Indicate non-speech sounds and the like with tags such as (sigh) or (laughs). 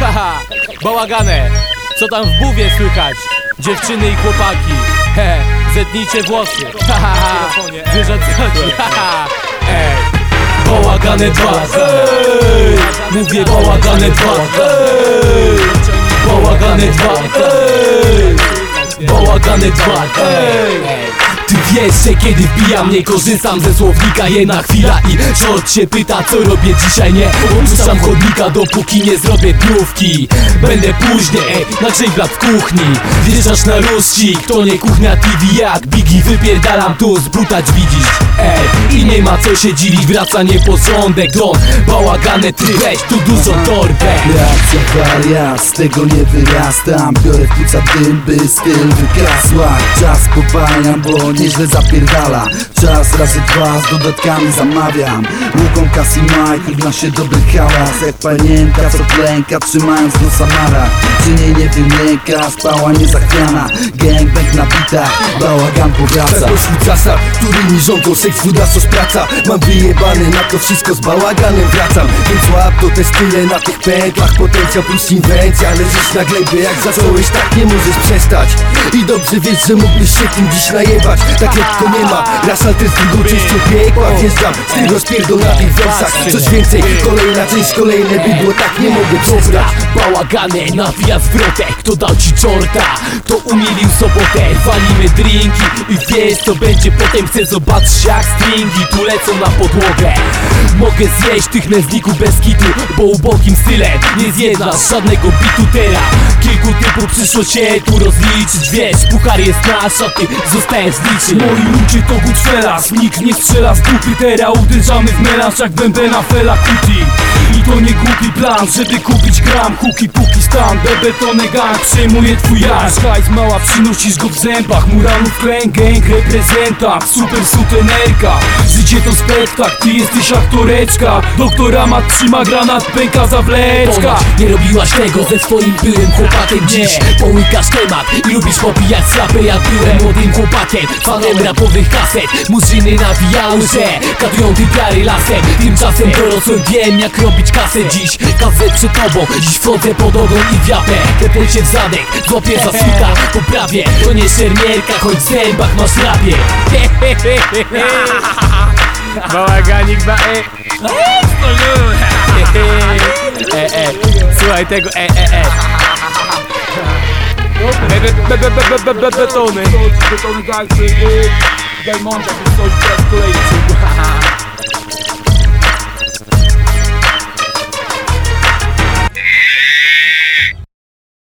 Haha, bałagane Co tam w buwie słychać? Dziewczyny i chłopaki He, zetnijcie włosy. Haha, wyrzad zgodzi Haha, ej. Bałagane dwa. Ej, mówię bałagane dwa. Bałagane dwa. Ej, bałagane dwa. Ej. Ty wiesz, że kiedy wbijam nie korzystam ze słownika Jedna chwila i short się pyta co robię dzisiaj Nie? Opuszczam chodnika dopóki nie zrobię dniówki Będę później, ej, na żejblat w kuchni. Wjeżdżasz na ruścik, to nie kuchnia TV jak Biggie Wypierdalam tu zbrutać widzisz Ej, i nie ma co się dziwić, wraca nieporządek Don, bałagane ty weź tu dużo torbę Reakcja wariat, z tego nie wyrastam Biorę w płuca dym, by styl wygasła Czas popalniam, bo nieźle zapierdala. Czas razy dwa z dodatkami zamawiam. Łuką Cassie Michael, na się dobry hałas Jak panienka, co klęka, trzymając do samara Czy nie, nie wymięka, spała niezachwiana Gangbang na bitach, bałagan powraca. Pośród zasad, którymi rządzą seks, woda, sos, praca Mam wyjebane na to wszystko, z bałaganem wracam. Więc łap to te style na tych pętlach Potencjał plus inwencja, leżysz na glebie Jak zacząłeś, tak nie możesz przestać. I dobrze wiesz, że mógłbyś się tym dziś najewać Tak lekko nie ma, raz alter z drugą częścią piekła. Wjeżdżam z tych rozpierdol na tych wersach Coś więcej, kolejna część, kolejne bydło Tak nie mogę przestać. Bałagane, nawija zwrotek Kto dał ci czorta, to umilił sobotę Walimy drinki i wiesz co będzie potem Chcę zobaczyć jak stringi tu lecą na podłogę. Mogę zjeść tych nędzników bez kitu Bo ubogim stylem nie zjednasz żadnego bitu teraz Kilku typów przyszło się tu rozliczyć Wiesz, puchar jest nasz, a ty zostajesz liczy. Moi ludzie to Goodfellas Nikt nie strzela z dupy Teraz uderzamy w melanż jak bębena Fela Kuti I to nie głupi plan, żeby kupić gram Huki puki stan, bebetony gang Przejmuje twój jaś Hajs mała, przynosisz go w zębach Muranów clan gang, reprezentant Super sutenerka. Życie to spektakl, ty jesteś aktoreczka. Doktora ma trzyma granat, pęka zawleczka nie robiłaś tego ze swoim byłym chłopakiem dziś. Połykasz temat i lubisz popijać slapy Jak byłem młodym chłopakiem, fanem rapowych kaset. Murzyny nawijały, że kadują typiary lasem. Tymczasem dorosłem, wiem jak robić kasę. Dziś Kasę przed tobą, dziś wchodzę pod ogon i wiapę Klepę się w zadek, złapię za suta. Poprawię, to nie szermierka, choć w zębach masz rabie Bałaganik ma e E, e, słuchaj tego, e, e, e. Be, be, be, be, be, be, be, betony. Betony coś kolejny (laughs)